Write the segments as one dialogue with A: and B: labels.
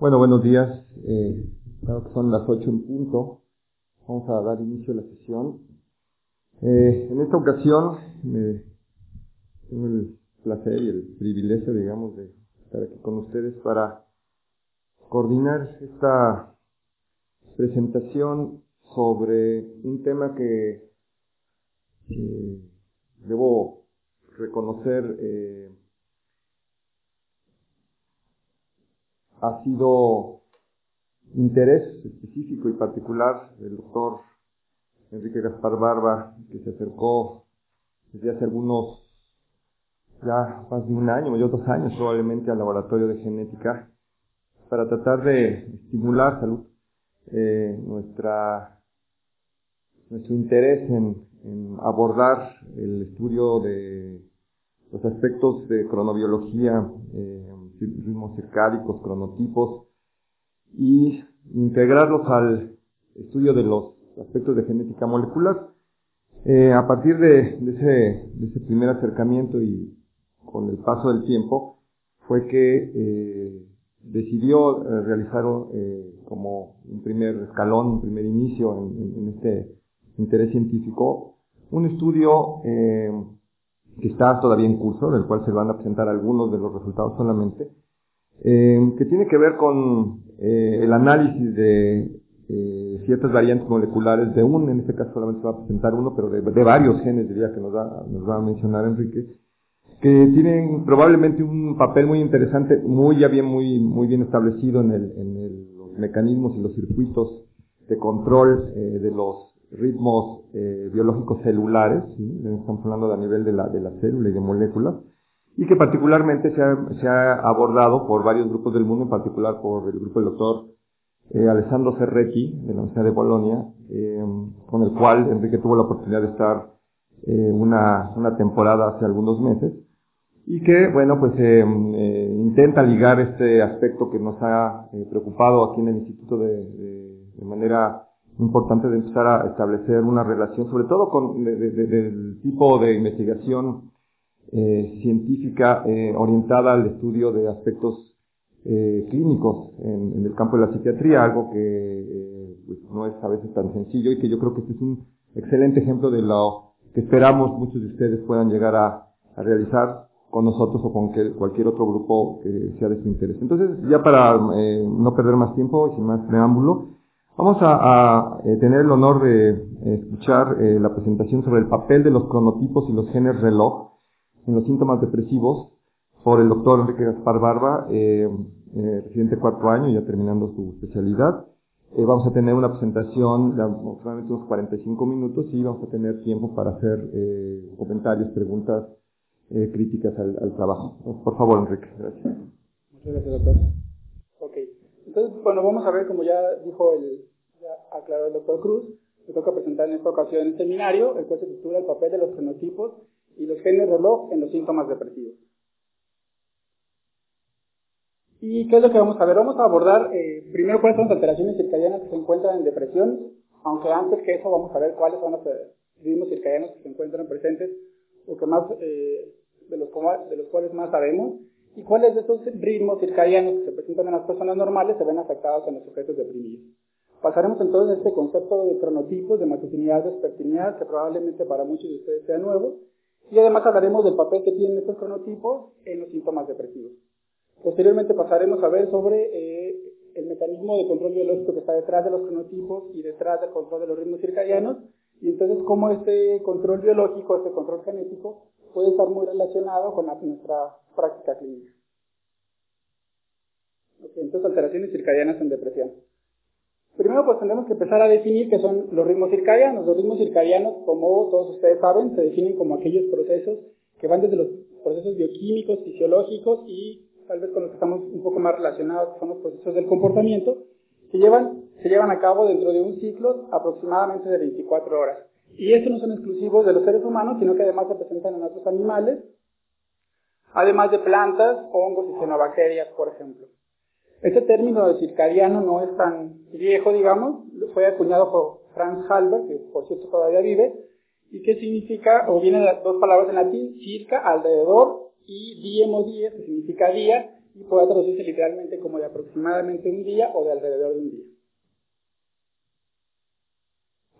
A: Bueno, buenos días. Eh, que son las 8 en punto. Vamos a dar inicio a la sesión. Eh, en esta ocasión me, tengo el placer y el privilegio, digamos, de estar aquí con ustedes para coordinar esta presentación sobre un tema que debo reconocer eh, ha sido interés específico y particular del doctor Enrique Gaspar Barba, que se acercó desde hace algunos, ya más de un año, yo dos años probablemente, al laboratorio de genética para tratar de estimular salud, eh, nuestra, nuestro interés en, en abordar el estudio de los aspectos de cronobiología, eh, ritmos circádicos, cronotipos, y integrarlos al estudio de los aspectos de genética molecular. Eh, a partir de, ese, primer acercamiento y con el paso del tiempo, fue que eh, decidió eh, realizar como un primer escalón, un primer inicio en este interés científico, un estudio que está todavía en curso, del cual se van a presentar algunos de los resultados solamente, eh, que tiene que ver con eh, el análisis de eh, ciertas variantes moleculares de un, en este caso solamente se va a presentar uno, pero de, varios genes, diría que nos va, nos va a mencionar Enrique, que tienen probablemente un papel muy interesante, muy ya bien, muy, muy bien establecido en, el, en el, los mecanismos y los circuitos de control de los ritmos eh, biológicos celulares, estamos hablando a nivel de la, de la célula y de moléculas, y que particularmente se ha, se ha, abordado por varios grupos del mundo, en particular por el grupo del doctor eh, Alessandro Cerretti, de la Universidad de Bolonia, eh, con el cual Enrique tuvo la oportunidad de estar eh, una, una temporada hace algunos meses, y que, bueno, pues eh, eh, intenta ligar este aspecto que nos ha preocupado aquí en el Instituto de manera importante de empezar a establecer una relación, sobre todo con del tipo de investigación eh, científica eh, orientada al estudio de aspectos eh, clínicos en, en, el campo de la psiquiatría, algo que eh, pues no es a veces tan sencillo y que yo creo que este es un excelente ejemplo de lo que esperamos muchos de ustedes puedan llegar a, a realizar con nosotros o con cualquier otro grupo que sea de su interés. Entonces, ya para eh, no perder más tiempo y sin más preámbulo, Vamos a, eh, tener el honor de eh, escuchar eh, la presentación sobre el papel de los cronotipos y los genes reloj en los síntomas depresivos por el doctor Enrique Gaspar Barba, residente cuarto año, ya terminando su especialidad. vamos a tener una presentación de aproximadamente unos 45 minutos y vamos a tener tiempo para hacer comentarios, preguntas, críticas al, al, trabajo. Por favor, Enrique. Gracias.
B: Muchas gracias, doctor. Entonces, bueno, vamos a ver, como ya dijo el, ya aclaró el doctor Cruz, me toca presentar en esta ocasión el seminario, el cual se titula El papel de los fenotipos y los genes reloj en los síntomas depresivos. ¿Y qué es lo que vamos a ver? Vamos a abordar eh, primero cuáles son las alteraciones circadianas que se encuentran en depresión, aunque antes que eso vamos a ver cuáles son los eh, ritmos circadianos que se encuentran presentes o que más, eh, de, de los cuales más sabemos y cuáles de estos ritmos circadianos que se presentan en las personas normales se ven afectados en los sujetos deprimidos. Pasaremos entonces a este concepto de cronotipos, de matutinidad, vespertinidad, que probablemente para muchos de ustedes sea nuevo, y además hablaremos del papel que tienen estos cronotipos en los síntomas depresivos. Posteriormente pasaremos a ver sobre eh, el mecanismo de control biológico que está detrás de los cronotipos y detrás del control de los ritmos circadianos, y entonces cómo este control biológico, este control genético, puede estar muy relacionado con nuestra práctica clínica. entonces, alteraciones circadianas en depresión. Primero, pues tenemos que empezar a definir qué son los ritmos circadianos. Los ritmos circadianos, como todos ustedes saben, se definen como aquellos procesos que van desde los procesos bioquímicos, fisiológicos y tal vez con los que estamos un poco más relacionados, que son los procesos del comportamiento, que llevan, se llevan a cabo dentro de un ciclo aproximadamente de 24 horas. Y estos no son exclusivos de los seres humanos, sino que además se presentan en otros animales, además de plantas, hongos y cianobacterias, por ejemplo. Este término de circadiano no es tan viejo, digamos, fue acuñado por Franz Halber, que por cierto todavía vive, y que significa, o viene de dos palabras en latín, circa, alrededor, y diem o dies, que significa día, y puede traducirse literalmente como de aproximadamente un día o de alrededor de un día.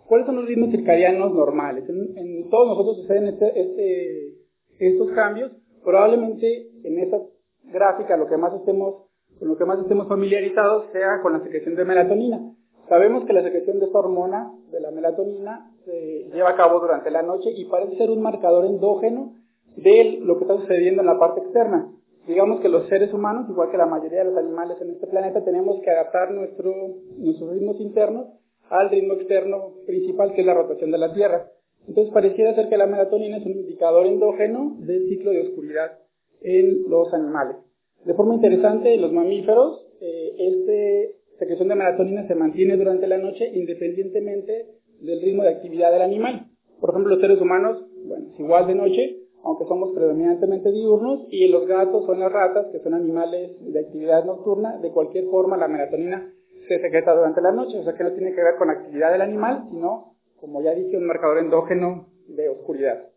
B: ¿Cuáles son los ritmos circadianos normales? En, todos nosotros suceden este, este, estos cambios. Probablemente en esta gráfica lo que más estemos, con lo que más estemos familiarizados sea con la secreción de melatonina. Sabemos que la secreción de esta hormona, de la melatonina, se lleva a cabo durante la noche y parece ser un marcador endógeno de lo que está sucediendo en la parte externa. Digamos que los seres humanos, igual que la mayoría de los animales en este planeta, tenemos que adaptar nuestro, nuestros ritmos internos al ritmo externo principal, que es la rotación de la Tierra. Entonces pareciera ser que la melatonina es un indicador endógeno del ciclo de oscuridad en los animales. De forma interesante, en los mamíferos, eh, esta secreción de melatonina se mantiene durante la noche independientemente del ritmo de actividad del animal. Por ejemplo, los seres humanos, bueno, es igual de noche, aunque somos predominantemente diurnos, y los gatos o las ratas, que son animales de actividad nocturna, de cualquier forma la melatonina se secreta durante la noche, o sea que no tiene que ver con la actividad del animal, sino, como ya dije, un marcador endógeno de oscuridad.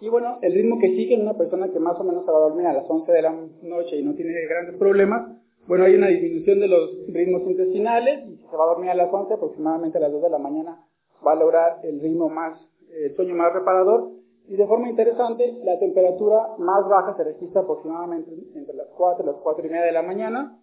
B: Y bueno, el ritmo que sigue en una persona que más o menos se va a dormir a las 11 de la noche y no tiene grandes problemas, bueno, hay una disminución de los ritmos intestinales y si se va a dormir a las 11, aproximadamente a las 2 de la mañana va a lograr el ritmo más, el sueño más reparador. Y de forma interesante, la temperatura más baja se registra aproximadamente entre las 4 y las 4 y media de la mañana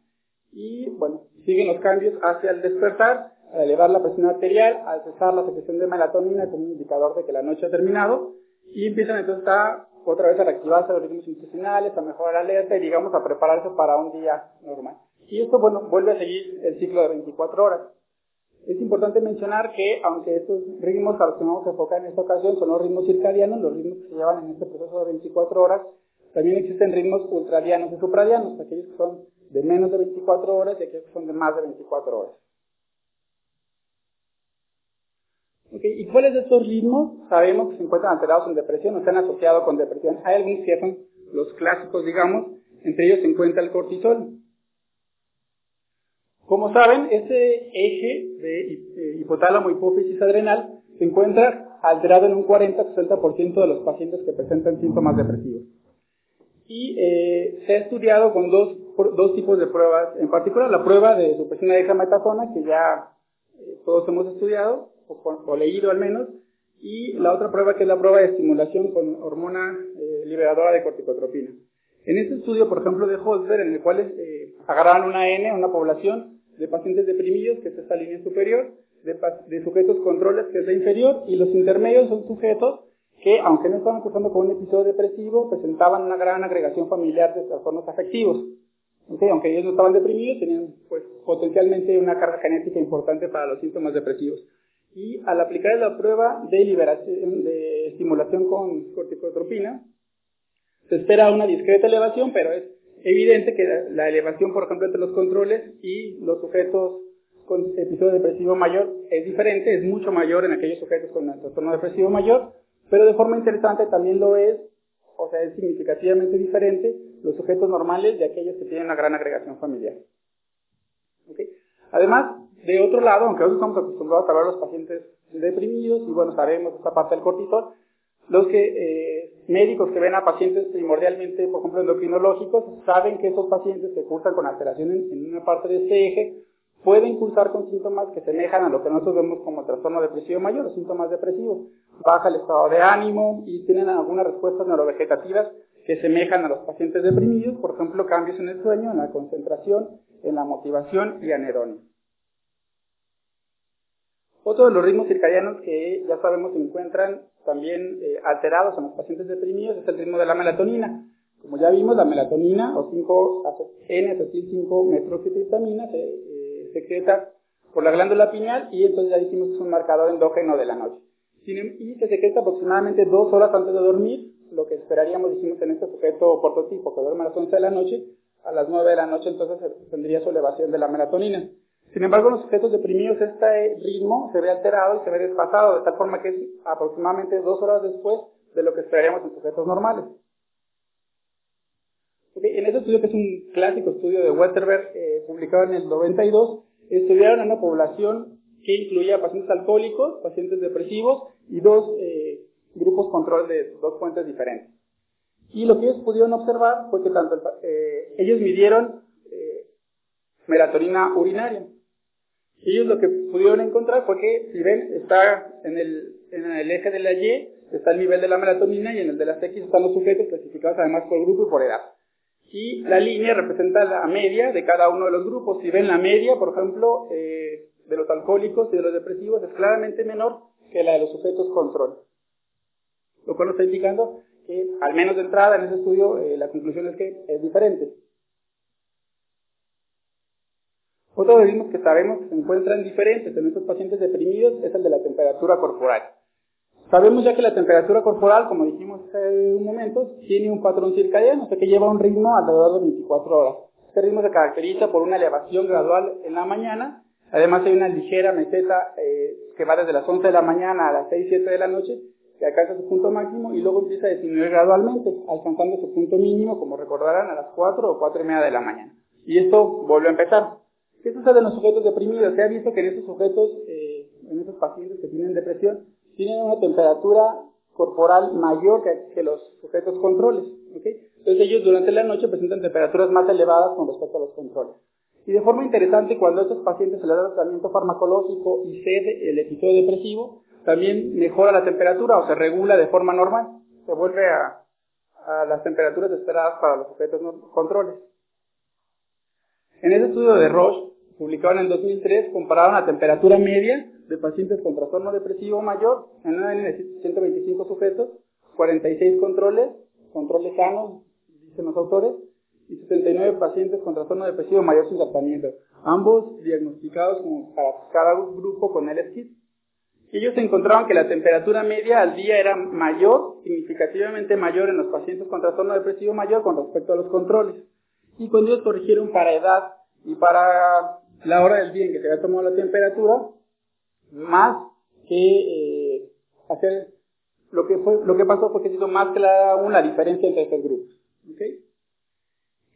B: y bueno, siguen los cambios hacia el despertar, al elevar la presión arterial, al cesar la secreción de melatonina como un indicador de que la noche ha terminado y empiezan entonces a otra vez a reactivarse los ritmos intestinales, a mejorar la alerta y digamos a prepararse para un día normal. Y esto, bueno, vuelve a seguir el ciclo de 24 horas. Es importante mencionar que, aunque estos ritmos a los que vamos a enfocar en esta ocasión son los ritmos circadianos, los ritmos que se llevan en este proceso de 24 horas, también existen ritmos ultradianos y supradianos, aquellos que son de menos de 24 horas y aquellos que son de más de 24 horas. ¿Y cuáles de estos ritmos sabemos que se encuentran alterados en depresión o se han asociado con depresión? Hay algunos que son los clásicos, digamos, entre ellos se encuentra el cortisol. Como saben, este eje de hipotálamo, hipófisis adrenal se encuentra alterado en un 40-60% de los pacientes que presentan síntomas depresivos. Y eh, se ha estudiado con dos, dos tipos de pruebas, en particular la prueba de supresión de dexametasona, que ya eh, todos hemos estudiado, o, leído al menos, y la otra prueba que es la prueba de estimulación con hormona eh, liberadora de corticotropina. En este estudio, por ejemplo, de Holzberg, en el cual eh, agarraron una N, una población de pacientes deprimidos, que es esta línea superior, de, de, sujetos controles, que es la inferior, y los intermedios son sujetos que, aunque no estaban cursando con un episodio depresivo, presentaban una gran agregación familiar de trastornos afectivos. Aunque ellos no estaban deprimidos, tenían pues, potencialmente una carga genética importante para los síntomas depresivos. Y al aplicar la prueba de liberación, de estimulación con corticotropina, se espera una discreta elevación, pero es evidente que la elevación, por ejemplo, entre los controles y los sujetos con episodio depresivo mayor es diferente, es mucho mayor en aquellos sujetos con trastorno depresivo mayor, pero de forma interesante también lo es, o sea, es significativamente diferente los sujetos normales de aquellos que tienen una gran agregación familiar. Además, de otro lado, aunque hoy estamos acostumbrados a ver a los pacientes deprimidos, y bueno, sabemos esta parte del cortisol, los que, eh, médicos que ven a pacientes primordialmente, por ejemplo, endocrinológicos, saben que esos pacientes que cursan con alteraciones en una parte de este eje pueden cursar con síntomas que semejan a lo que nosotros vemos como trastorno depresivo mayor síntomas depresivos. Baja el estado de ánimo y tienen algunas respuestas neurovegetativas que semejan a los pacientes deprimidos, por ejemplo, cambios en el sueño, en la concentración, en la motivación y anedonia. Otro de los ritmos circadianos que ya sabemos se encuentran también eh, alterados en los pacientes deprimidos es el ritmo de la melatonina. Como ya vimos, la melatonina o 5 N-acetil-5-metroxetriptamina se secreta por la glándula pineal y entonces ya dijimos que es un marcador endógeno de la noche. Em, y se secreta aproximadamente dos horas antes de dormir, lo que esperaríamos, dijimos, en este sujeto prototipo que duerme a las 11 de la noche, a las 9 de la noche entonces tendría su elevación de la melatonina. Sin embargo, en los sujetos deprimidos este ritmo se ve alterado y se ve desfasado, de tal forma que es aproximadamente dos horas después de lo que esperaríamos en sujetos normales. En este estudio, que es un clásico estudio de Westerberg, eh, publicado en el 92, estudiaron a una población que incluía pacientes alcohólicos, pacientes depresivos y dos eh, grupos control de dos fuentes diferentes. Y lo que ellos pudieron observar fue que tanto eh, ellos midieron eh, melatonina urinaria. Ellos lo que pudieron encontrar fue que, si ven, está en el, en el eje de la Y, está el nivel de la melatonina y en el de las X están los sujetos clasificados además por grupo y por edad. Y la línea representa la media de cada uno de los grupos. Si ven la media, por ejemplo, eh, de los alcohólicos y de los depresivos es claramente menor que la de los sujetos control. Lo cual nos está indicando que, al menos de entrada en ese estudio, eh, la conclusión es que es diferente. Otro de los que sabemos que se encuentran diferentes en estos pacientes deprimidos es el de la temperatura corporal. Sabemos ya que la temperatura corporal, como dijimos hace un momento, tiene un patrón circadiano, o sea que lleva un ritmo alrededor de 24 horas. Este ritmo se caracteriza por una elevación gradual en la mañana, además hay una ligera meseta eh, que va desde las 11 de la mañana a las 6, 7 de la noche, que alcanza su punto máximo y luego empieza a disminuir gradualmente, alcanzando su punto mínimo, como recordarán, a las 4 o 4 y media de la mañana. Y esto vuelve a empezar. ¿Qué sucede en los sujetos deprimidos? Se ha visto que en estos sujetos, eh, en estos pacientes que tienen depresión, tienen una temperatura corporal mayor que, los sujetos controles. Entonces ellos durante la noche presentan temperaturas más elevadas con respecto a los controles. Y de forma interesante, cuando a estos pacientes se les da tratamiento farmacológico y cede el episodio depresivo, también mejora la temperatura o se regula de forma normal. Se vuelve a, las temperaturas esperadas para los sujetos controles. En ese estudio de Roche, publicado en el 2003, compararon la temperatura media de pacientes con trastorno depresivo mayor en una de 125 sujetos, 46 controles, controles sanos, dicen los autores, y 79 pacientes con trastorno depresivo mayor sin tratamiento, ambos diagnosticados como para cada grupo con LSKIT. Ellos encontraron que la temperatura media al día era mayor, significativamente mayor en los pacientes con trastorno depresivo mayor con respecto a los controles y cuando ellos corrigieron para edad y para la hora del día en que se había tomado la temperatura, más que eh, hacer lo que fue lo que pasó fue que se hizo más clara una diferencia entre estos grupos. ¿okay?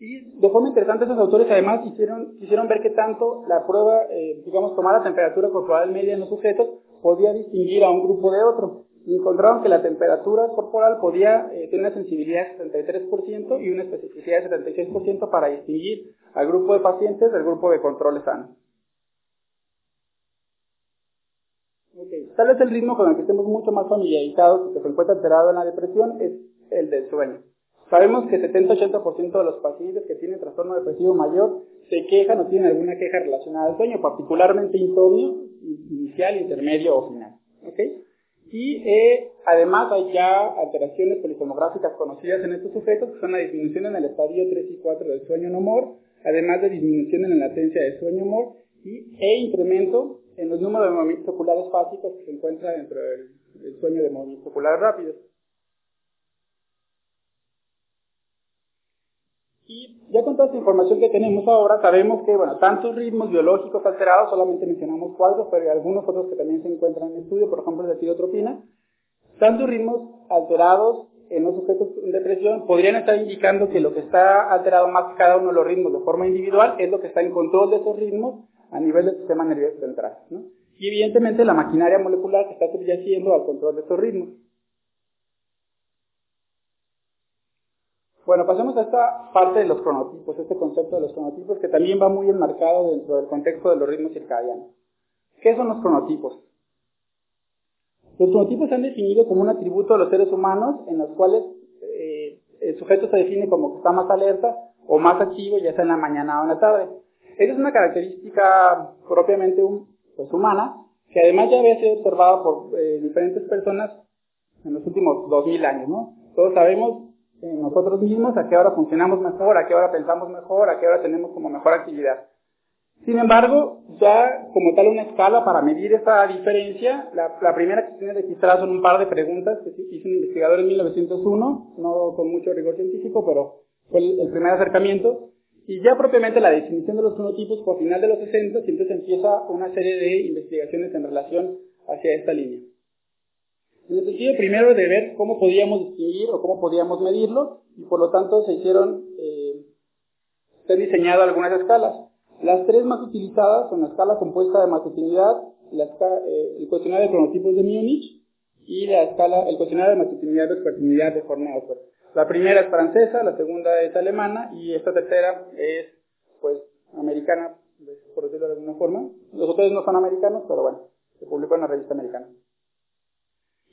B: Y de forma interesante, esos autores además quisieron, quisieron ver que tanto la prueba, eh, digamos, tomar la temperatura corporal media en los sujetos podía distinguir a un grupo de otro encontraron que la temperatura corporal podía eh, tener una sensibilidad de 73% y una especificidad de 76% para distinguir al grupo de pacientes del grupo de control sano. Okay. Tal vez el ritmo con el que estemos mucho más familiarizados y que se encuentra alterado en la depresión es el del sueño. Sabemos que 70-80% de los pacientes que tienen trastorno depresivo mayor se quejan o tienen alguna queja relacionada al sueño, particularmente insomnio inicial, intermedio o final. ¿Okay? Y eh, además hay ya alteraciones polisomográficas conocidas en estos sujetos, que son la disminución en el estadio 3 y 4 del sueño no mor, además de disminución en la latencia del sueño mor, y, e incremento en los números de movimientos oculares básicos que se encuentra dentro del sueño de movimientos oculares rápidos. Y ya con toda esta información que tenemos ahora, sabemos que, bueno, tantos ritmos biológicos alterados, solamente mencionamos cuatro, pero hay algunos otros que también se encuentran en estudio, por ejemplo, la tirotropina, tantos ritmos alterados en los sujetos en depresión podrían estar indicando que lo que está alterado más cada uno de los ritmos de forma individual es lo que está en control de esos ritmos a nivel del sistema nervioso central. Y evidentemente la maquinaria molecular que está subyaciendo al control de esos ritmos. Bueno, pasemos a esta parte de los cronotipos, este concepto de los cronotipos que también va muy enmarcado dentro del contexto de los ritmos circadianos. ¿Qué son los cronotipos? Los cronotipos se han definido como un atributo de los seres humanos en los cuales eh, el sujeto se define como que está más alerta o más activo, ya sea en la mañana o en la tarde. Esa es una característica propiamente pues, humana, que además ya había sido observada por eh, diferentes personas en los últimos 2000 años. ¿no? Todos sabemos nosotros mismos, a qué hora funcionamos mejor, a qué hora pensamos mejor, a qué hora tenemos como mejor actividad. Sin embargo, ya como tal una escala para medir esta diferencia, la, primera que se tiene registrada son un par de preguntas que hizo un investigador en 1901, no con mucho rigor científico, pero fue el, primer acercamiento. Y ya propiamente la definición de los fenotipos por final de los 60, entonces empieza una serie de investigaciones en relación hacia esta línea. En el sentido primero de ver cómo podíamos distinguir o cómo podíamos medirlo, y por lo tanto se hicieron, eh, se han diseñado algunas escalas. Las tres más utilizadas son la escala compuesta de matutinidad, eh, el cuestionario de cronotipos de Múnich y la escala, el cuestionario de matutinidad y vespertinidad de Hornauer. La primera es francesa, la segunda es alemana y esta tercera es, pues, americana, por decirlo de alguna forma. Los otros no son americanos, pero bueno, se publicó en la revista americana.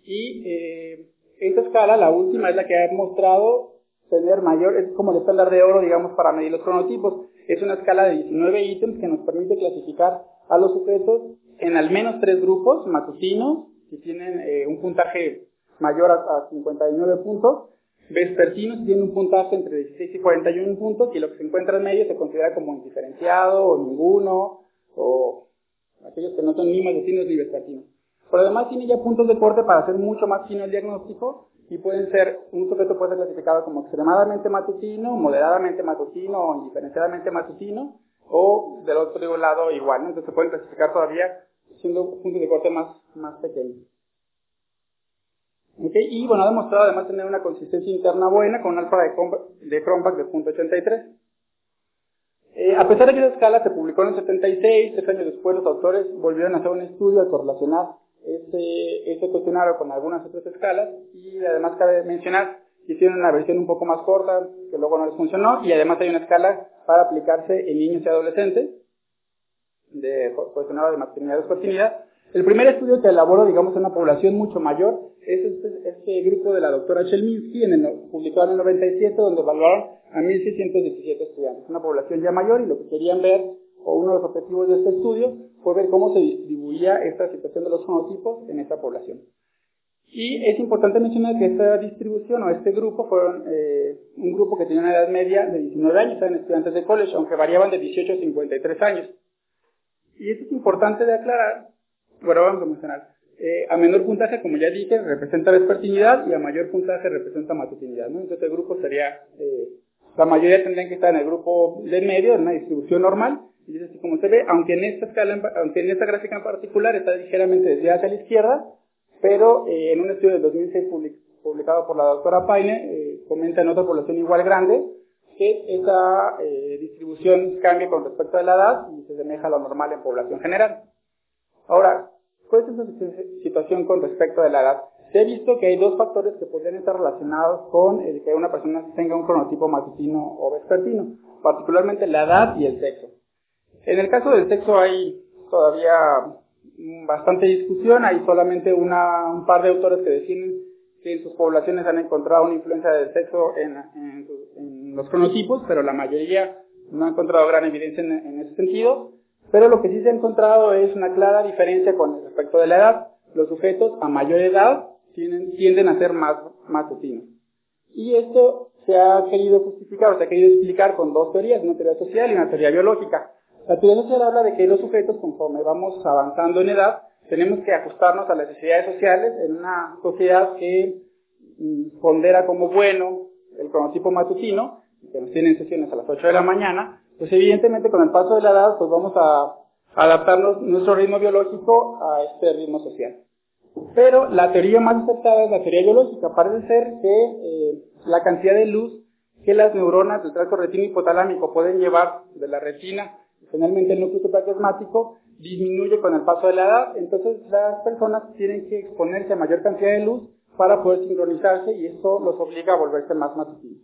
B: Y eh, esta escala, la última, es la que ha mostrado tener mayor, es como el estándar de oro, digamos, para medir los cronotipos. Es una escala de 19 ítems que nos permite clasificar a los sujetos en al menos tres grupos matutinos, que tienen eh, un puntaje mayor a, 59 puntos, vespertinos tienen un puntaje entre 16 y 41 puntos, y lo que se encuentra en medio se considera como indiferenciado, o ninguno, o aquellos que no son ni matutinos ni vespertinos. Por además tiene ya puntos de corte para hacer mucho más fino el diagnóstico, y pueden ser, un sujeto puede ser clasificado como extremadamente matutino, moderadamente matutino o indiferenciadamente matutino, o del otro lado igual, entonces se pueden clasificar todavía siendo puntos de corte más, más pequeños. Y bueno, ha demostrado además tener una consistencia interna buena con un alfa de, de Cronbach de 0.83. Eh, a pesar de que esa escala se publicó en el 76, tres años después los autores volvieron a hacer un estudio a correlacionar este, este cuestionario con algunas otras escalas y además cabe mencionar que hicieron una versión un poco más corta que luego no les funcionó y además hay una escala para aplicarse en niños y adolescentes de cuestionario de maternidad y fertilidad. El primer estudio que elaboró, digamos, en una población mucho mayor es este, este grupo de la doctora Chelminsky, en el, publicado en el 97, donde evaluaron a 1.617 estudiantes. Una población ya mayor y lo que querían ver, o uno de los objetivos de este estudio, fue ver cómo se distribuía esta situación de los fenotipos en esta población. Y es importante mencionar que esta distribución o este grupo fueron eh, un grupo que tenía una edad media de 19 años, eran estudiantes de college, aunque variaban de 18 a 53 años. Y esto es importante de aclarar, bueno, vamos a mencionar. Eh, a menor puntaje, como ya dije, representa vespertinidad y a mayor puntaje representa matutinidad. Entonces el grupo sería, eh, la mayoría tendrían que estar en el grupo de medio, en una distribución normal, y así como se ve, aunque en esta escala, aunque en esta gráfica en particular está ligeramente desviada hacia la izquierda, pero eh, en un estudio del 2006 publicado por la doctora Paine, eh, comenta en otra población igual grande, que esa eh, distribución cambia con respecto a la edad y se asemeja a lo normal en población general. Ahora, ¿cuál es esa situación con respecto a la edad? Se ha visto que hay dos factores que podrían estar relacionados con el que una persona tenga un cronotipo matutino o vespertino, particularmente la edad y el sexo. En el caso del sexo hay todavía bastante discusión, hay solamente un par de autores que definen que en sus poblaciones han encontrado una influencia del sexo en, los cronotipos, pero la mayoría no ha encontrado gran evidencia en, ese sentido. Pero lo que sí se ha encontrado es una clara diferencia con respecto de la edad. Los sujetos a mayor edad tienden, tienden a ser más matutinos. Y esto se ha querido justificar, o se ha querido explicar con dos teorías, una teoría social y una teoría biológica. La teoría social habla de que los sujetos, conforme vamos avanzando en edad, tenemos que ajustarnos a las necesidades sociales en una sociedad que mm, pondera como bueno el cronotipo matutino, que nos tienen sesiones a las 8 de la mañana, pues evidentemente con el paso de la edad pues vamos a adaptarnos nuestro ritmo biológico a este ritmo social. Pero la teoría más aceptada es la teoría biológica. Parece ser que eh, la cantidad de luz que las neuronas del tracto retino hipotalámico pueden llevar de la retina Generalmente el núcleo supraquiasmático disminuye con el paso de la edad, entonces las personas tienen que exponerse a mayor cantidad de luz para poder sincronizarse y eso los obliga a volverse más matutinos.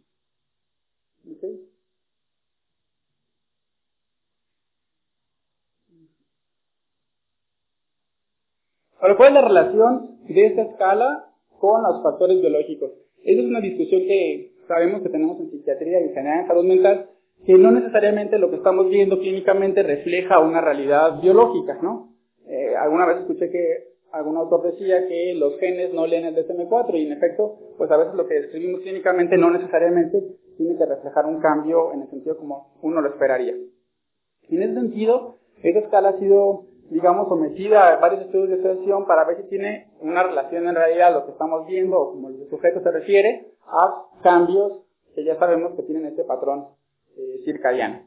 B: Ahora, ¿cuál es la relación de esta escala con los factores biológicos? Esa es una discusión que sabemos que tenemos en psiquiatría y en general en salud mental, que no necesariamente lo que estamos viendo clínicamente refleja una realidad biológica, ¿no? Eh, alguna vez escuché que algún autor decía que los genes no leen el DSM4 y en efecto, pues a veces lo que describimos clínicamente no necesariamente tiene que reflejar un cambio en el sentido como uno lo esperaría. En ese sentido, esa escala ha sido, digamos, sometida a varios estudios de selección para ver si tiene una relación en realidad lo que estamos viendo, o como el sujeto se refiere, a cambios que ya sabemos que tienen este patrón eh, circadiana.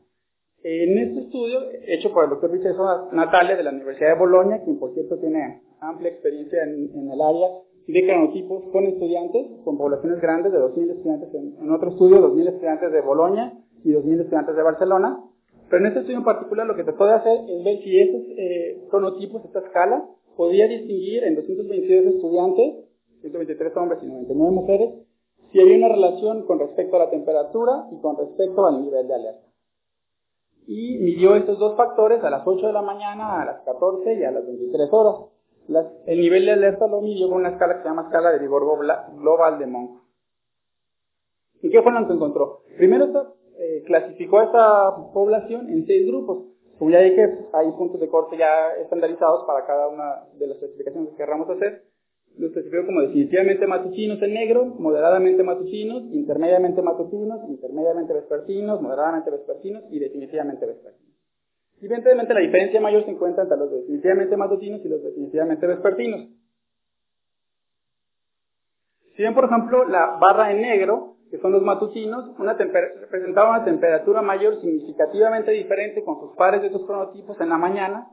B: En este estudio, hecho por el doctor Vincenzo Natale de la Universidad de Bolonia, quien por cierto tiene amplia experiencia en, el área de cronotipos con estudiantes, con poblaciones grandes de 2.000 estudiantes, en, otro estudio 2.000 estudiantes de Bolonia y 2.000 estudiantes de Barcelona. Pero en este estudio en particular lo que trató de hacer es ver si estos eh, cronotipos, esta escala, podía distinguir en 222 estudiantes, 123 hombres y 99 mujeres, si había una relación con respecto a la temperatura y con respecto al nivel de alerta. Y midió estos dos factores a las 8 de la mañana, a las 14 y a las 23 horas. el nivel de alerta lo midió con una escala que se llama escala de vigor global de Monk. ¿Y qué fue lo que encontró? Primero eh, clasificó a esta población en seis grupos. Como ya dije, hay puntos de corte ya estandarizados para cada una de las clasificaciones que querramos hacer lo especificó como definitivamente matutinos en negro, moderadamente matutinos, intermediamente matutinos, intermediamente vespertinos, moderadamente vespertinos y definitivamente vespertinos. Evidentemente la diferencia mayor se encuentra entre los definitivamente matutinos y los definitivamente vespertinos. Si ven, por ejemplo, la barra en negro, que son los matutinos, una presentaba una temperatura mayor significativamente diferente con sus pares de estos cronotipos en la mañana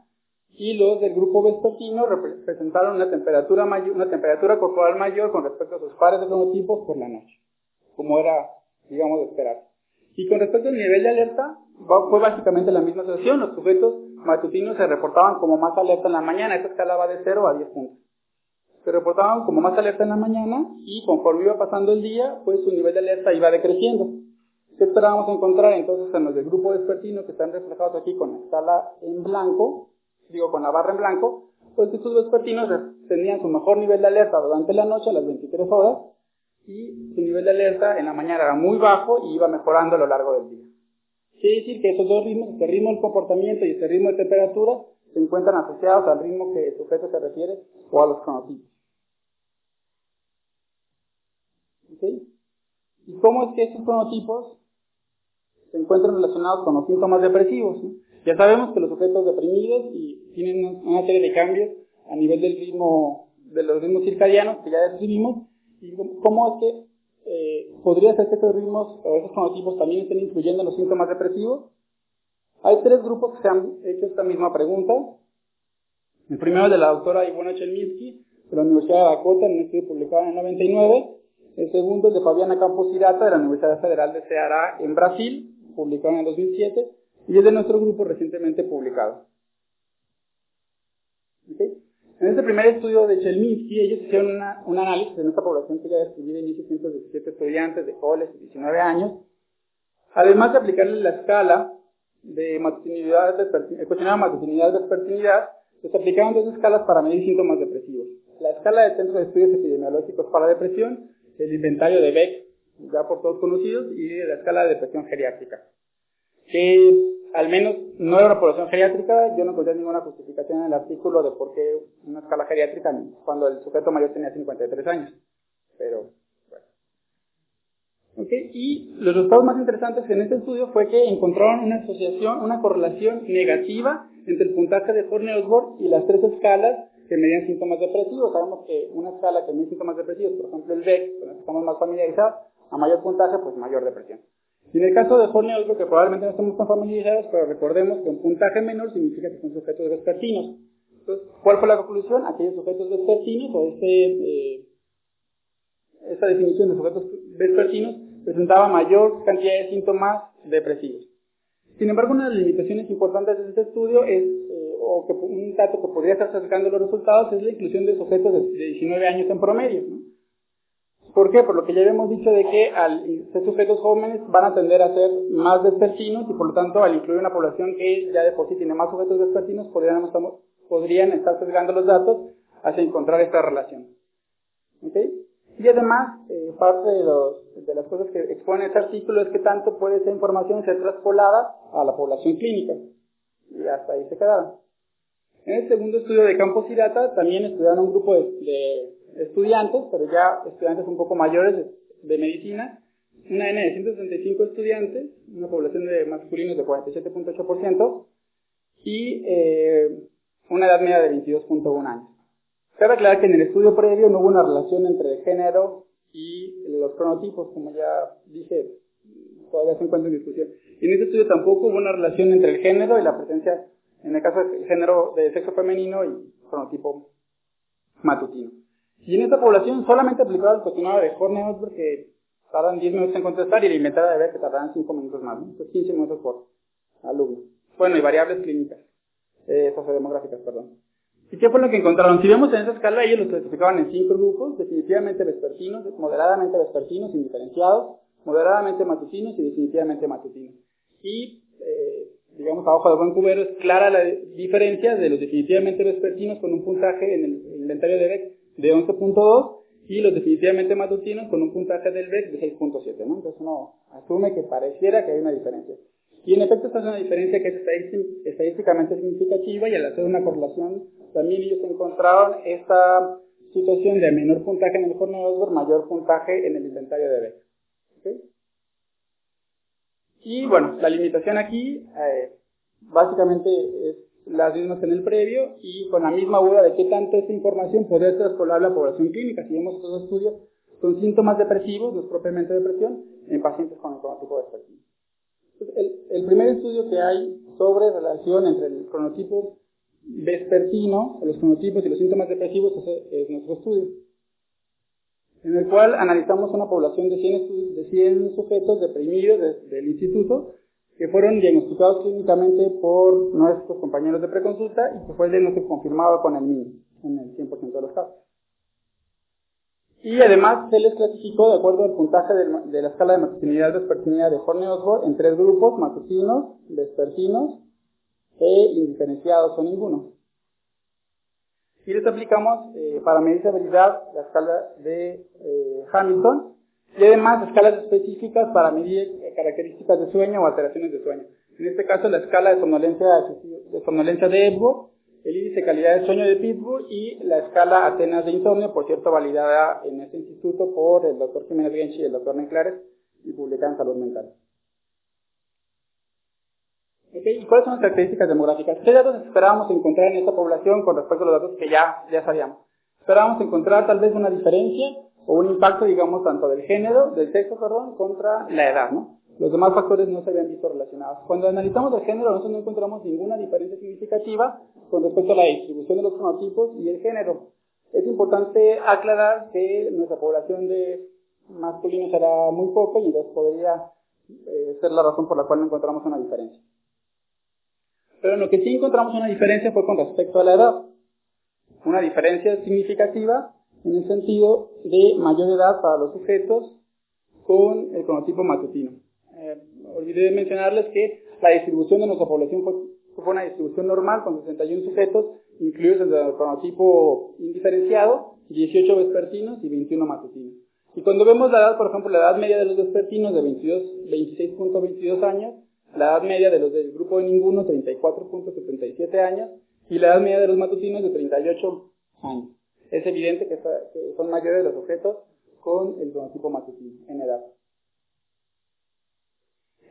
B: y los del grupo vespertino representaron una temperatura, mayor, una temperatura corporal mayor con respecto a sus pares de cronotipos por la noche, como era, digamos, de esperar. Y con respecto al nivel de alerta, fue básicamente la misma situación. Los sujetos matutinos se reportaban como más alerta en la mañana, esta escala va de 0 a 10 puntos. Se reportaban como más alerta en la mañana y conforme iba pasando el día, pues su nivel de alerta iba decreciendo. ¿Qué esperábamos encontrar entonces en los del grupo vespertino que están reflejados aquí con la escala en blanco? Digo con la barra en blanco, pues estos vespertinos tenían su mejor nivel de alerta durante la noche a las 23 horas y su nivel de alerta en la mañana era muy bajo y iba mejorando a lo largo del día. Quiere decir que esos dos ritmos, este ritmo del comportamiento y este ritmo de temperatura, se encuentran asociados al ritmo que el sujeto se refiere o a los cronotipos. ¿Y cómo es que estos cronotipos se encuentran relacionados con los síntomas depresivos? Ya sabemos que los sujetos deprimidos y tienen una serie de cambios a nivel del ritmo, de los ritmos circadianos que ya describimos, y cómo es que eh, podría ser que estos ritmos o esos fenotipos también estén influyendo en los síntomas depresivos. Hay tres grupos que se han hecho esta misma pregunta. El primero es de la doctora Ivona Chelminsky, de la Universidad de Dakota, en un estudio publicado en el 99. El segundo es de Fabiana Campos Hirata, de la Universidad Federal de Ceará, en Brasil, publicado en el 2007 y es de nuestro grupo recientemente publicado. En este primer estudio de Chelminsky, ellos hicieron un análisis de nuestra población que ya describí de 1.617 estudiantes de college de 19 años, además de aplicarle la escala de matutinidad, el cuestionario de matutinidad y vespertinidad, les aplicaron dos escalas para medir síntomas depresivos. La escala de Centro de Estudios Epidemiológicos para Depresión, el inventario de Beck, ya por todos conocidos, y la escala de depresión geriátrica que al menos no era una población geriátrica, yo no encontré ninguna justificación en el artículo de por qué una escala geriátrica cuando el sujeto mayor tenía 53 años. Pero, bueno. Okay. Y los resultados más interesantes en este estudio fue que encontraron una asociación, una correlación negativa entre el puntaje de Horne-Osborne y las tres escalas que medían síntomas depresivos. Sabemos que una escala que mide síntomas depresivos, por ejemplo el VEC, con el que estamos más familiarizados, a mayor puntaje, pues mayor depresión. Y en el caso de Horne algo que probablemente no estamos tan familiarizados, pero recordemos que un puntaje menor significa que son sujetos vespertinos. Entonces, ¿cuál fue la conclusión? Aquellos sujetos vespertinos, o este, eh, esta definición de sujetos vespertinos, presentaba mayor cantidad de síntomas depresivos. Sin embargo, una de las limitaciones importantes de este estudio es, eh, o que un dato que podría estar sacando los resultados, es la inclusión de sujetos de 19 años en promedio. ¿Por qué? Por lo que ya habíamos dicho de que al ser sujetos jóvenes van a tender a ser más vespertinos y por lo tanto al incluir una población que ya de por sí tiene más sujetos vespertinos podrían, podrían estar sesgando los datos hacia encontrar esta relación. Y además, eh, parte de, de, las cosas que expone este artículo es que tanto puede esa información ser traspolada a la población clínica. Y hasta ahí se quedaron. En el segundo estudio de Campos Irata también estudiaron un grupo de estudiantes, pero ya estudiantes un poco mayores de, medicina, una N de 165 estudiantes, una población de masculinos de 47.8% y eh, una edad media de 22.1 años. Cabe aclarar que en el estudio previo no hubo una relación entre el género y los cronotipos, como ya dije, todavía se encuentra en discusión. Y en este estudio tampoco hubo una relación entre el género y la presencia, en el caso del género de sexo femenino y cronotipo matutino. Y en esta población solamente aplicaba el cuestionario de porque tardan 10 minutos en contestar y la inventada de ver que tardaban 5 minutos más, ¿no? 15 minutos por alumno. Bueno, y variables clínicas, eh, sociodemográficas, perdón. ¿Y qué fue lo que encontraron? Si vemos en esa escala, ellos los clasificaban en cinco grupos, definitivamente vespertinos, moderadamente vespertinos, indiferenciados, moderadamente matutinos y definitivamente matutinos. Y, eh, digamos, abajo de buen cubero es clara la diferencia de los definitivamente vespertinos con un puntaje en el inventario de Beck de 11.2 y los definitivamente matutinos con un puntaje del BEC de 6.7, ¿no? Entonces uno asume que pareciera que hay una diferencia. Y en efecto esta es una diferencia que es estadísticamente significativa y al hacer una correlación también ellos encontraron esta situación de menor puntaje en el Horner Osborne, mayor puntaje en el inventario de BEC. Y bueno, la limitación aquí eh, básicamente es las mismas en el previo y con la misma duda de qué tanto esta información puede traspolar la población clínica. Si vemos estos estudios, son síntomas depresivos, no es propiamente depresión, en pacientes con el cronotipo vespertino. El, primer estudio que hay sobre relación entre el cronotipo vespertino, los cronotipos y los síntomas depresivos es, nuestro estudio, en el cual analizamos una población de 100, de 100 sujetos deprimidos del instituto que fueron diagnosticados clínicamente por nuestros compañeros de preconsulta y que fue el diagnóstico confirmado con el MIN en el 100% de los casos. Y además se les clasificó de acuerdo al puntaje de, la escala de matutinidad vespertinidad de Horne Osborne en tres grupos, matutinos, vespertinos e indiferenciados o ninguno. Y les aplicamos eh, para medir severidad la escala de eh, Hamilton y además escalas específicas para medir características de sueño o alteraciones de sueño. En este caso, la escala de somnolencia de, somnolencia Edward, el índice de calidad de sueño de Pittsburgh y la escala Atenas de insomnio, por cierto, validada en este instituto por el doctor Jiménez Genchi y el doctor Nenclares y publicada en Salud Mental. ¿Y cuáles son las características demográficas? ¿Qué datos esperábamos encontrar en esta población con respecto a los datos que ya, ya sabíamos? Esperábamos encontrar tal vez una diferencia o un impacto, digamos, tanto del género, del sexo, perdón, contra la edad, ¿no? Los demás factores no se habían visto relacionados. Cuando analizamos el género, nosotros no encontramos ninguna diferencia significativa con respecto a la distribución de los fenotipos y el género. Es importante aclarar que nuestra población de masculinos era muy poco y entonces podría eh, ser la razón por la cual no encontramos una diferencia. Pero en lo que sí encontramos una diferencia fue con respecto a la edad. Una diferencia significativa en el sentido de mayor edad para los sujetos con el cronotipo matutino. Eh, olvidé mencionarles que la distribución de nuestra población fue, una distribución normal con 61 sujetos, incluidos en el cronotipo indiferenciado, 18 vespertinos y 21 matutinos. Y cuando vemos la edad, por ejemplo, la edad media de los vespertinos de 26.22 años, la edad media de los del grupo de ninguno, 34.77 años, y la edad media de los matutinos de 38 años es evidente que, son mayores los objetos con el cronotipo matutino en edad.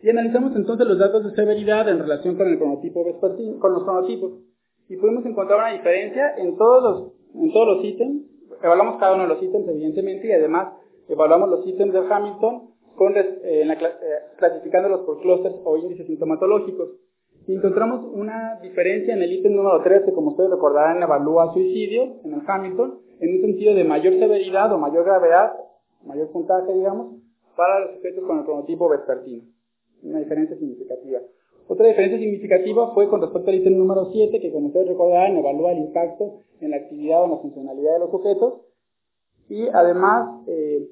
B: Y analizamos entonces los datos de severidad en relación con el cronotipo vespertino, con los cronotipos. Y pudimos encontrar una diferencia en todos los, en todos los ítems. Evaluamos cada uno de los ítems, evidentemente, y además evaluamos los ítems de Hamilton eh, eh, clasificándolos por clústeres o índices sintomatológicos encontramos una diferencia en el ítem número 13, como ustedes recordarán, evalúa suicidio en el Hamilton, en un sentido de mayor severidad o mayor gravedad, mayor puntaje, digamos, para los sujetos con el cronotipo vespertino. Una diferencia significativa. Otra diferencia significativa fue con respecto al ítem número 7, que como ustedes recordarán, evalúa el impacto en la actividad o en la funcionalidad de los sujetos. Y además, eh,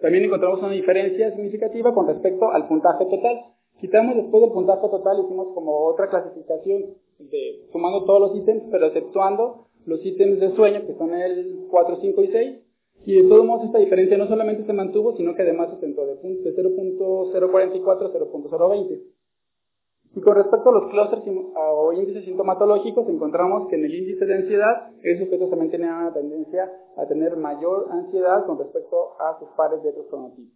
B: también encontramos una diferencia significativa con respecto al puntaje total. Quitamos después del puntaje total, hicimos como otra clasificación, de, sumando todos los ítems, pero exceptuando los ítems de sueño, que son el 4, 5 y 6. Y de todos modos esta diferencia no solamente se mantuvo, sino que además se aumentó de 0.044 a 0.020. Y con respecto a los clústeres o índices sintomatológicos, encontramos que en el índice de ansiedad, esos sujetos también tenían una tendencia a tener mayor ansiedad con respecto a sus pares de otros conocidos.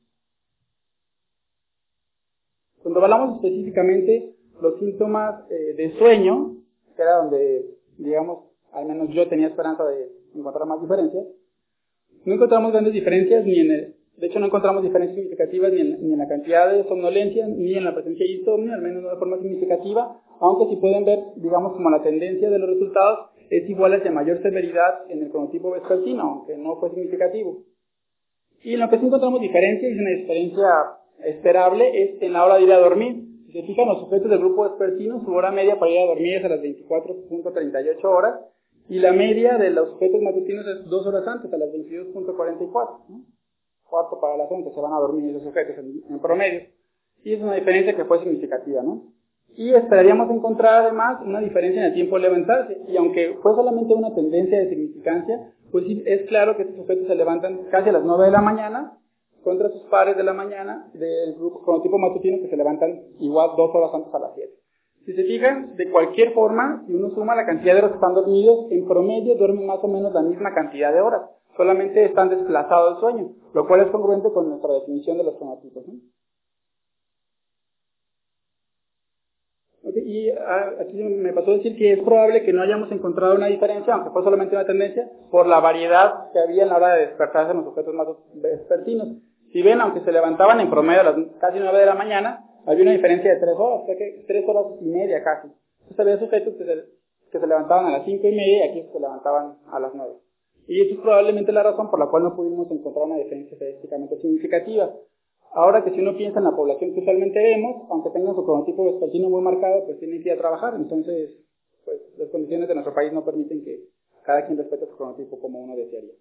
B: Cuando hablamos específicamente los síntomas eh, de sueño, que era donde, digamos, al menos yo tenía esperanza de encontrar más diferencias, no encontramos grandes diferencias ni en el, de hecho no encontramos diferencias significativas ni en, la cantidad de somnolencia ni en la presencia de insomnio, al menos no de forma significativa, aunque si pueden ver, digamos, como la tendencia de los resultados es igual hacia mayor severidad en el cronotipo vespertino, aunque no fue significativo. Y en lo que sí encontramos diferencia es una diferencia esperable es en la hora de ir a dormir. Si se fijan, los sujetos del grupo vespertino, su hora media para ir a dormir es a las 24.38 horas, y la media de los sujetos matutinos es dos horas antes, a las 22.44. ¿no? Cuarto para las 11 se van a dormir esos sujetos en, promedio. Y es una diferencia que fue significativa, ¿no? Y esperaríamos encontrar además una diferencia en el tiempo de levantarse. Y aunque fue solamente una tendencia de significancia, pues sí es claro que estos sujetos se levantan casi a las 9 de la mañana contra sus pares de la mañana del grupo cronotipo matutino que se levantan igual dos horas antes a las 7. Si se fijan, de cualquier forma, si uno suma la cantidad de horas que están dormidos, en promedio duermen más o menos la misma cantidad de horas. Solamente están desplazados del sueño, lo cual es congruente con nuestra definición de los cronotipos. y ah, aquí me pasó a decir que es probable que no hayamos encontrado una diferencia, aunque fue solamente una tendencia, por la variedad que había en la hora de despertarse en los objetos más vespertinos. Si ven, aunque se levantaban en promedio a las casi 9 de la mañana, había una diferencia de 3 horas, o sea que 3 horas y media casi. Entonces había sujetos que se, levantaban a las 5 y media y aquí se levantaban a las 9. Y eso es probablemente la razón por la cual no pudimos encontrar una diferencia estadísticamente significativa. Ahora que si uno piensa en la población que usualmente vemos, aunque tengan su cronotipo vespertino muy marcado, pues tienen que ir a trabajar. Entonces, pues las condiciones de nuestro país no permiten que cada quien respete su cronotipo como uno desearía.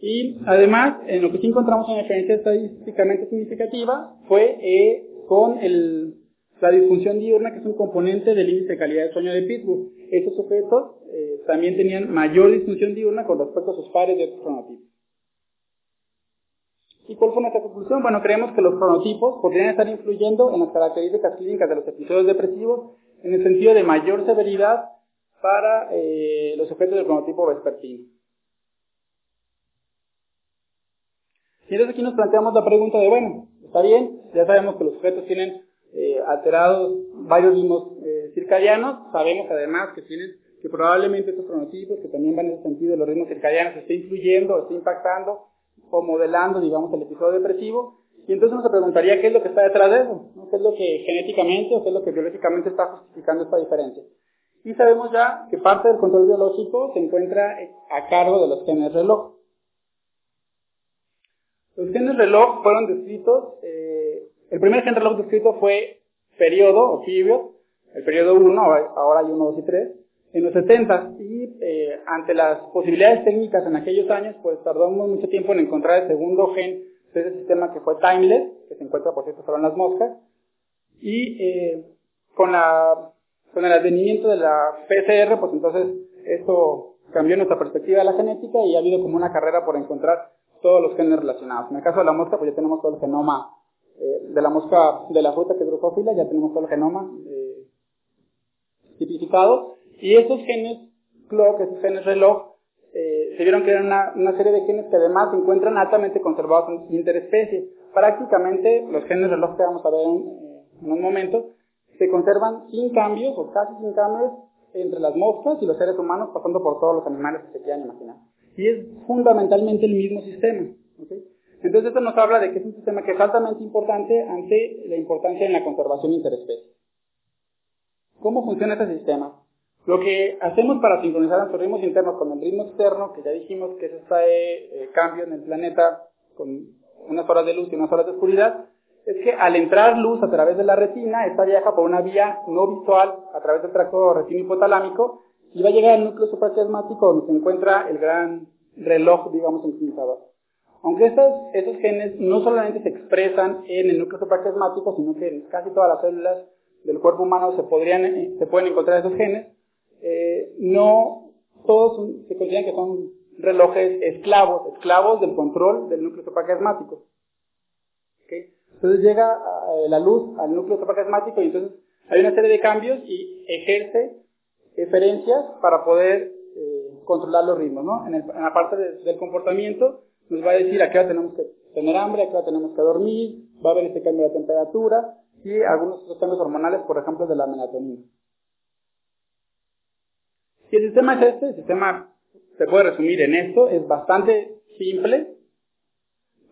B: Y además, en lo que sí encontramos una diferencia estadísticamente significativa fue eh, con la disfunción diurna, que es un componente del índice de calidad de sueño de Pittsburgh. Estos sujetos eh, también tenían mayor disfunción diurna con respecto a sus pares de otros cronotipos. ¿Y cuál fue nuestra conclusión? Bueno, creemos que los cronotipos podrían estar influyendo en las características clínicas de los episodios depresivos en el sentido de mayor severidad para eh, los sujetos del cronotipo vespertino. Y entonces aquí nos planteamos la pregunta de, bueno, está bien, ya sabemos que los sujetos tienen eh, alterados varios ritmos eh, circadianos, sabemos además que tienen que probablemente estos cronotipos, que también van en ese sentido de los ritmos circadianos, estén influyendo, estén impactando o modelando, digamos, el episodio depresivo. Y entonces uno se preguntaría qué es lo que está detrás de eso, qué es lo que genéticamente o qué es lo que biológicamente está justificando esta diferencia. Y sabemos ya que parte del control biológico se encuentra a cargo de los genes reloj. Los genes reloj fueron descritos, eh, el primer gen reloj descrito fue periodo o el periodo 1, ahora hay 1, 2 y 3, en los 70 y eh, ante las posibilidades técnicas en aquellos años, pues tardamos mucho tiempo en encontrar el segundo gen de ese sistema que fue timeless, que se encuentra por cierto solo en las moscas, y eh, con, la, con el advenimiento de la PCR, pues entonces esto cambió nuestra perspectiva de la genética y ha habido como una carrera por encontrar todos los genes relacionados. En el caso de la mosca, pues ya tenemos todo el genoma eh, de la mosca de la fruta que es drosófila, ya tenemos todo el genoma eh, tipificado. Y esos genes clock, esos genes reloj, eh, se vieron que eran una, serie de genes que además se encuentran altamente conservados en interespecies. Prácticamente los genes reloj que vamos a ver en un momento se conservan sin cambios o casi sin cambios entre las moscas y los seres humanos, pasando por todos los animales que se quieran imaginar y es fundamentalmente el mismo sistema. Entonces esto nos habla de que es un sistema que es altamente importante ante la importancia en la conservación interespecie. ¿Cómo funciona este sistema? Lo que hacemos para sincronizar nuestros ritmos internos con el ritmo externo, que ya dijimos que es este cambio en el planeta con unas horas de luz y unas horas de oscuridad, es que al entrar luz a través de la retina, esta viaja por una vía no visual a través del tracto retino hipotalámico y va a llegar al núcleo supraquiasmático donde se encuentra el gran reloj, digamos, sincronizador. Aunque estos, esos genes no solamente se expresan en el núcleo supraquiasmático, sino que en casi todas las células del cuerpo humano se, podrían, eh, se pueden encontrar esos genes, eh, no todos se consideran que son relojes esclavos, esclavos del control del núcleo supraquiasmático. ¿Okay? Entonces llega eh, la luz al núcleo supraquiasmático y entonces hay una serie de cambios y ejerce diferencias para poder eh, controlar los ritmos, ¿no? En, la parte del comportamiento nos va a decir a qué hora tenemos que tener hambre, a qué hora tenemos que dormir, va a haber este cambio de temperatura y algunos otros cambios hormonales, por ejemplo, de la melatonina. Si el sistema es este, el sistema se puede resumir en esto, es bastante simple.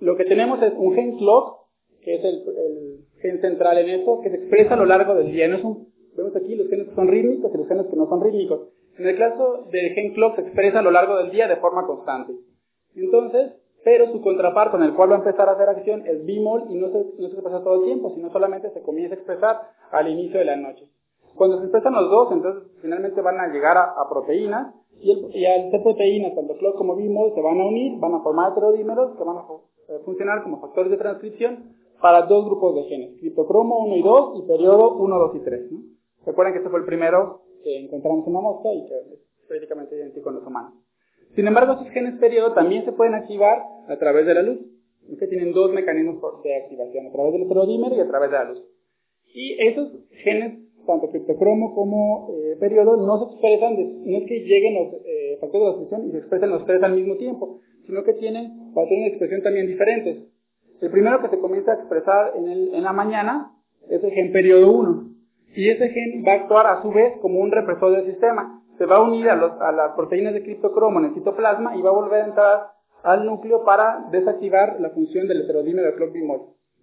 B: Lo que tenemos es un gen clock, que es el, el gen central en esto, que se expresa a lo largo del día. No es un Vemos aquí los genes que son rítmicos y los genes que no son rítmicos. En el caso del gen clock se expresa a lo largo del día de forma constante. Entonces, pero su contraparte con el cual va a empezar a hacer acción es bimol y no se, no se expresa todo el tiempo, sino solamente se comienza a expresar al inicio de la noche. Cuando se expresan los dos, entonces finalmente van a llegar a, proteínas Y, al ser proteínas, tanto CLOC como BIMOL, se van a unir, van a formar heterodímeros que van a eh, funcionar como factores de transcripción para dos grupos de genes, criptocromo 1 y 2 y periodo 1, 2 y 3. Recuerden que este fue el primero que encontramos en la mosca y que es prácticamente idéntico en los humanos. Sin embargo, estos genes periodo también se pueden activar a través de la luz, que tienen dos mecanismos de activación, a través del heterodímero y a través de la luz. Y esos genes, tanto criptocromo como eh, periodo, no se expresan, no es que lleguen los eh, factores de transcripción y se expresen los tres al mismo tiempo, sino que tienen patrones de expresión también diferentes. El primero que se comienza a expresar en, en la mañana es el gen periodo 1. Y ese gen va a actuar a su vez como un represor del sistema. Se va a unir a, las proteínas de criptocromo en el citoplasma y va a volver a entrar al núcleo para desactivar la función del heterodímero bimol.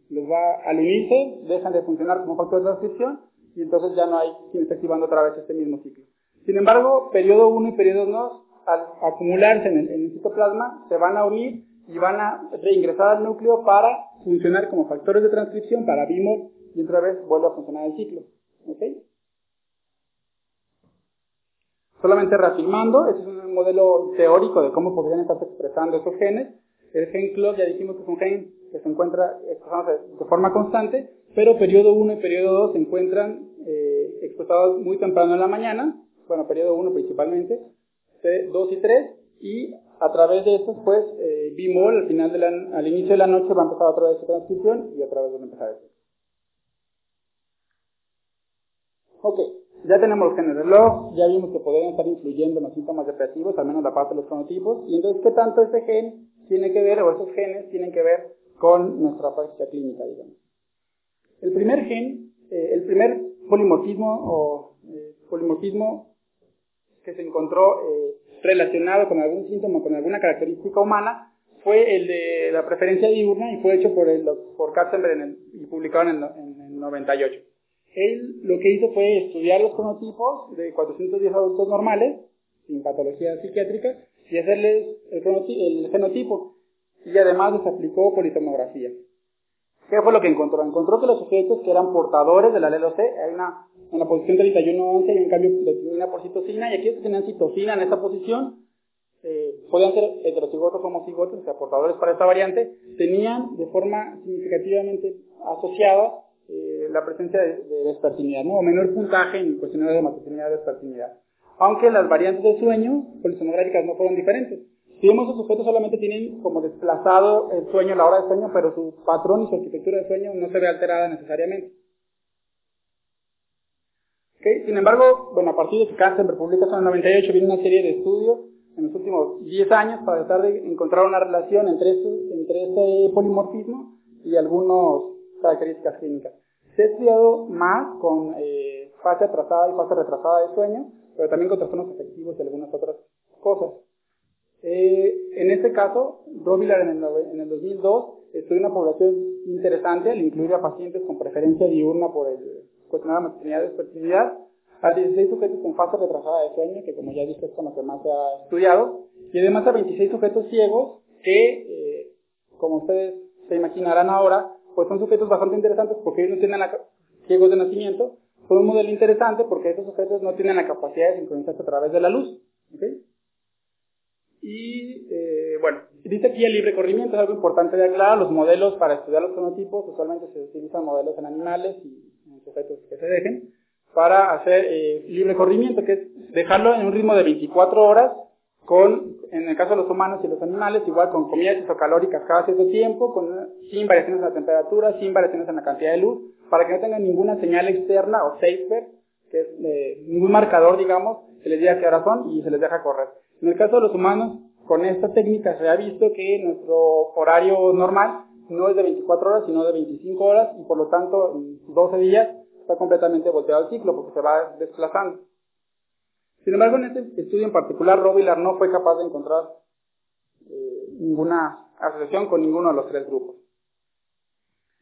B: Los va, al unirse, dejan de funcionar como factor de transcripción y entonces ya no hay quien esté activando otra vez este mismo ciclo. Sin embargo, periodo 1 y periodo 2, al acumularse en el, en el citoplasma, se van a unir y van a reingresar al núcleo para funcionar como factores de transcripción para bimol y otra vez vuelve a funcionar el ciclo. Solamente reafirmando, este es un modelo teórico de cómo podrían estarse expresando esos genes. El gen CLOC ya dijimos que es un gen que se encuentra de forma constante, pero periodo 1 y periodo 2 se encuentran eh, expresados muy temprano en la mañana, bueno, periodo 1 principalmente, 2 y 3, y a través de estos, pues, eh, bimol al final de al inicio de la noche va a empezar otra vez su transcripción y otra vez va a empezar esto. Ok, ya tenemos los genes de log, ya vimos que podrían estar influyendo en los síntomas depresivos, al menos la parte de los cronotipos, y entonces, ¿qué tanto ese gen tiene que ver, o esos genes tienen que ver con nuestra práctica clínica, digamos? El primer gen, eh, el primer polimorfismo o eh, polimorfismo que se encontró eh, relacionado con algún síntoma, con alguna característica humana, fue el de la preferencia diurna y fue hecho por, el, por Katzenberg y publicado en el, en el 98. Él lo que hizo fue estudiar los cronotipos de 410 adultos normales, sin patología psiquiátrica, y hacerles el, genotipo. Y además les aplicó politomografía. ¿Qué fue lo que encontró? Encontró que los sujetos que eran portadores del alelo C, hay una, en la posición 31-11 hay un cambio de timina por citosina, y aquellos que tenían citosina en esa posición, eh, podían ser heterocigotos homocigotos, o sea, portadores para esta variante, tenían de forma significativamente asociada eh, la presencia de, de ¿no? o menor puntaje en cuestionarios de maternidad de despertinidad. Aunque las variantes de sueño polisomográficas no fueron diferentes. Si vemos, esos sujetos solamente tienen como desplazado el sueño, la hora de sueño, pero su patrón y su arquitectura de sueño no se ve alterada necesariamente. Okay. Sin embargo, bueno, a partir de que Cáncer publica en el 98 viene una serie de estudios en los últimos 10 años para tratar de encontrar una relación entre, entre este polimorfismo y algunos características clínicas. Se ha estudiado más con eh, fase atrasada y fase retrasada de sueño, pero también con trastornos afectivos y algunas otras cosas. Eh, en este caso, Robilar en el, en el 2002 estudió una población interesante al incluir a pacientes con preferencia diurna por el cuestionario de maternidad y fertilidad, a 16 sujetos con fase retrasada de sueño, que como ya dije es con lo que más se ha estudiado, y además a 26 sujetos ciegos que, eh, como ustedes se imaginarán ahora, pues son sujetos bastante interesantes porque ellos no tienen la, ciegos de nacimiento, son un modelo interesante porque estos sujetos no tienen la capacidad de sincronizarse a través de la luz. Y eh, bueno, dice aquí el libre corrimiento, es algo importante de aclarar, los modelos para estudiar los fenotipos usualmente se utilizan modelos en animales y en sujetos que se dejen para hacer eh, libre corrimiento, que es dejarlo en un ritmo de 24 horas con, en el caso de los humanos y los animales, igual con comidas isocalóricas cada cierto tiempo, sin variaciones en la temperatura, sin variaciones en la cantidad de luz, para que no tengan ninguna señal externa o safer, que es eh, ningún marcador, digamos, se les diga qué hora son y se les deja correr. En el caso de los humanos, con esta técnica se ha visto que nuestro horario normal no es de 24 horas, sino de 25 horas, y por lo tanto, en 12 días está completamente volteado el ciclo, porque se va desplazando. Sin embargo, en este estudio en particular, Robilar no fue capaz de encontrar eh, ninguna asociación con ninguno de los tres grupos.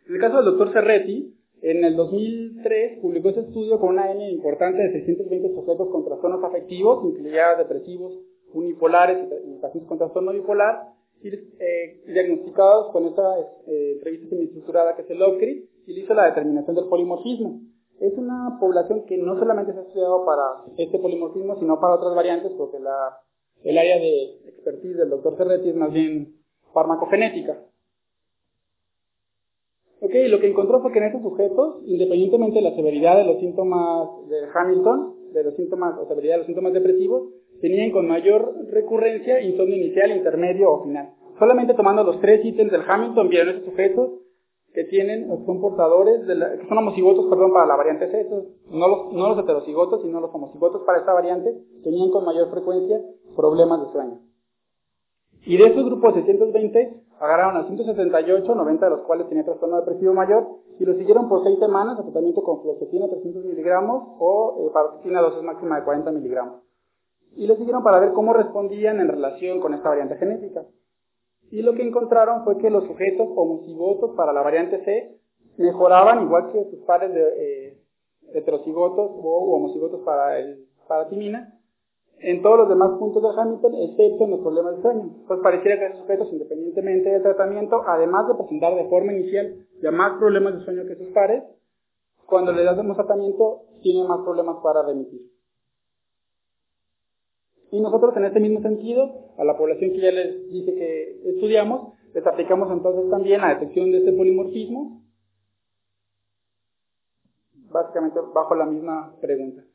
B: En el caso del doctor Cerretti, en el 2003 publicó este estudio con una N importante de 620 sujetos con trastornos afectivos, incluidas depresivos unipolares y pacientes con trastorno bipolar, eh, diagnosticados con esta eh, entrevista semiestructurada que es el OCRI, y hizo la determinación del polimorfismo. Es una población que no solamente se ha estudiado para este polimorfismo, sino para otras variantes, porque el área de expertise del doctor Cerretti es más bien farmacogenética. Ok, lo que encontró fue que en estos sujetos, independientemente de la severidad de los síntomas de Hamilton, de los síntomas o severidad de los síntomas depresivos, tenían con mayor recurrencia insomnio inicial, intermedio o final. Solamente tomando los tres ítems del Hamilton vieron estos sujetos que tienen, son portadores, que son homocigotos, perdón, para la variante C, no, los, no los heterocigotos, sino los homocigotos para esta variante, tenían con mayor frecuencia problemas de sueño. Y de esos grupos de 620, agarraron a 178, 90 de los cuales tenían trastorno depresivo mayor, y lo siguieron por 6 semanas a tratamiento con fluoxetina 300 miligramos o eh, paroxetina dosis máxima de 40 miligramos. Y lo siguieron para ver cómo respondían en relación con esta variante genética. Y lo que encontraron fue que los sujetos homocigotos para la variante C mejoraban igual que sus pares de eh, heterocigotos o homocigotos para el para timina, en todos los demás puntos del Hamilton, excepto en los problemas de sueño. Entonces pareciera que esos sujetos, independientemente del tratamiento, además de presentar de forma inicial ya más problemas de sueño que sus pares, cuando le damos tratamiento, tienen más problemas para remitir. Y nosotros en este mismo sentido, a la población que ya les dije que estudiamos, les aplicamos entonces también la detección de este polimorfismo, básicamente bajo la misma pregunta.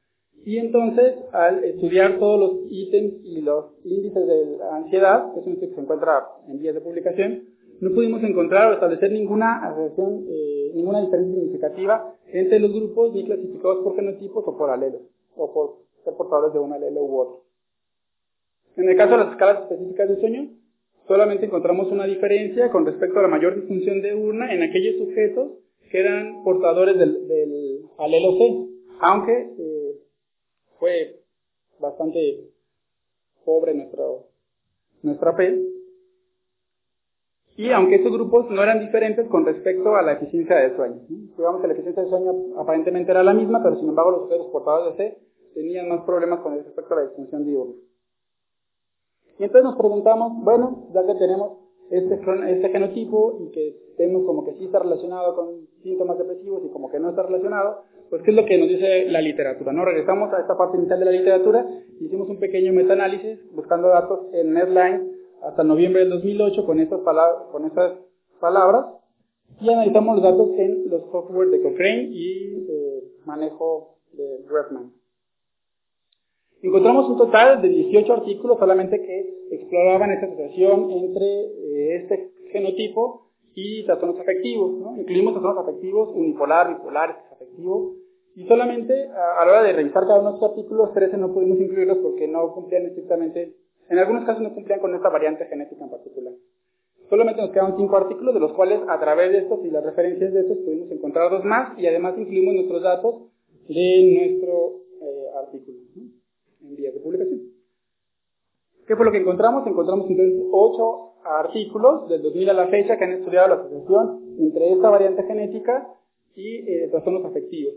B: Y entonces, al estudiar todos los ítems y los índices de ansiedad, que es un que se encuentra en vías de publicación, no pudimos encontrar o establecer ninguna asociación, eh, ninguna diferencia significativa entre los grupos ni clasificados por genotipos o por alelos, o por ser portadores de un alelo u otro. En el caso de las escalas específicas del sueño, solamente encontramos una diferencia con respecto a la mayor disfunción de urna en aquellos sujetos que eran portadores del, del alelo C, aunque eh, fue bastante pobre nuestro, nuestra fe. Y aunque estos grupos no eran diferentes con respecto a la eficiencia de sueño. Digamos que la eficiencia de sueño aparentemente era la misma, pero sin embargo los sujetos portadores de C tenían más problemas con respecto a la disfunción diurna. Y entonces nos preguntamos, bueno, ya que tenemos este, este genotipo y que vemos como que sí está relacionado con síntomas depresivos y como que no está relacionado, pues ¿qué es lo que nos dice la literatura? ¿no? Regresamos a esta parte inicial de la literatura, hicimos un pequeño metaanálisis buscando datos en Netline hasta noviembre del 2008 con estas, palabras, y analizamos los datos en los software de Cochrane y eh, manejo de Redman. Encontramos un total de 18 artículos solamente que exploraban esta asociación entre eh, este genotipo y trastornos afectivos. ¿no? Incluimos trastornos afectivos unipolar, bipolar, afectivo. Y solamente a, la hora de revisar cada uno de estos artículos, 13 no pudimos incluirlos porque no cumplían estrictamente, en algunos casos no cumplían con esta variante genética en particular. Solamente nos quedaron 5 artículos, de los cuales a través de estos y las referencias de estos pudimos encontrar dos más y además incluimos nuestros datos de nuestro eh, artículo en vías de publicación. ¿Qué fue lo que encontramos? Encontramos entonces 8 artículos del 2000 a la fecha que han estudiado la asociación entre esta variante genética y eh, trastornos afectivos.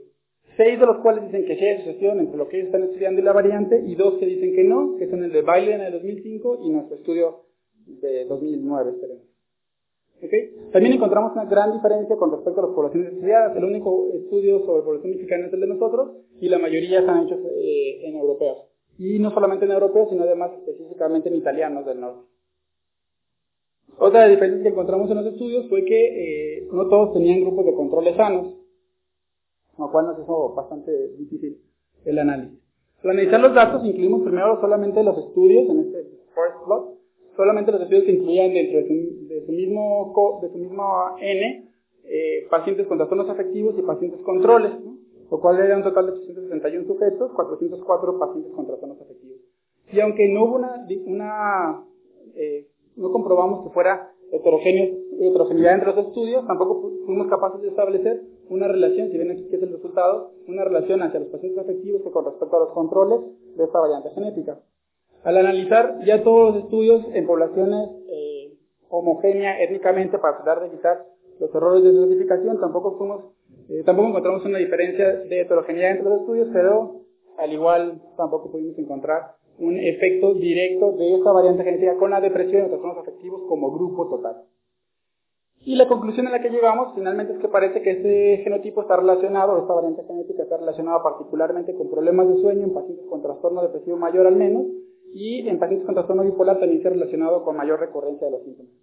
B: Seis de los cuales dicen que sí hay asociación entre lo que ellos están estudiando y la variante, y dos que dicen que no, que son el de Bailey en el 2005 y nuestro estudio de 2009, esperemos. También encontramos una gran diferencia con respecto a las poblaciones estudiadas. El único estudio sobre población mexicana es el de nosotros, y la mayoría están hechos eh, en europeos. Y no solamente en europeos, sino además específicamente en italianos del norte. Otra diferencia que encontramos en los estudios fue que eh, no todos tenían grupos de controles sanos, lo cual nos hizo bastante difícil el análisis. Al analizar los datos, incluimos primero solamente los estudios, en este first plot, solamente los estudios que incluían dentro de su, mismo, de su mismo N eh, pacientes con trastornos afectivos y pacientes controles, lo cual era un total de 861 sujetos, 404 pacientes con trastornos afectivos. Y aunque no hubo una, eh, no comprobamos que fuera heterogeneidad entre los estudios, tampoco fuimos capaces de establecer una relación, si ven aquí es el resultado, una relación hacia los pacientes afectivos que con respecto a los controles de esta variante genética. Al analizar ya todos los estudios en poblaciones eh, homogéneas étnicamente para tratar de evitar los errores de clasificación, tampoco fuimos, eh, tampoco encontramos una diferencia de heterogeneidad entre los estudios, pero al igual tampoco pudimos encontrar un efecto directo de esta variante genética con la depresión y los trastornos afectivos como grupo total. Y la conclusión a la que llegamos finalmente es que parece que este genotipo está relacionado, esta variante genética está relacionada particularmente con problemas de sueño en pacientes con trastorno depresivo mayor al menos, y en pacientes con trastorno bipolar también ha relacionado con mayor recurrencia de los síntomas.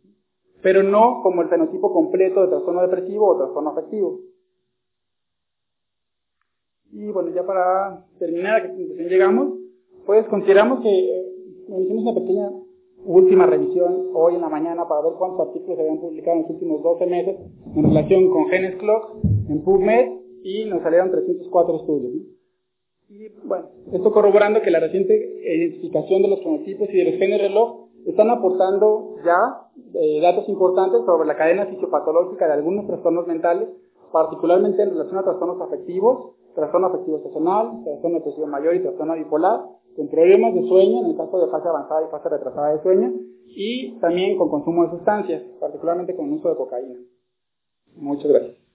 B: Pero no como el fenotipo completo de trastorno depresivo o trastorno afectivo. Y bueno, ya para terminar, a qué conclusión llegamos, pues consideramos que eh, hicimos una pequeña última revisión hoy en la mañana para ver cuántos artículos se habían publicado en los últimos 12 meses en relación con Genes Clock en PubMed y nos salieron 304 estudios. Y bueno, esto corroborando que la reciente identificación de los fenotipos y de los genes reloj están aportando ya eh, datos importantes sobre la cadena fisiopatológica de algunos trastornos mentales, particularmente en relación a trastornos afectivos, trastorno afectivo estacional, trastorno depresivo mayor y trastorno bipolar, con problemas de sueño, en el caso de fase avanzada y fase retrasada de sueño, y también con consumo de sustancias, particularmente con el uso de cocaína. Muchas gracias.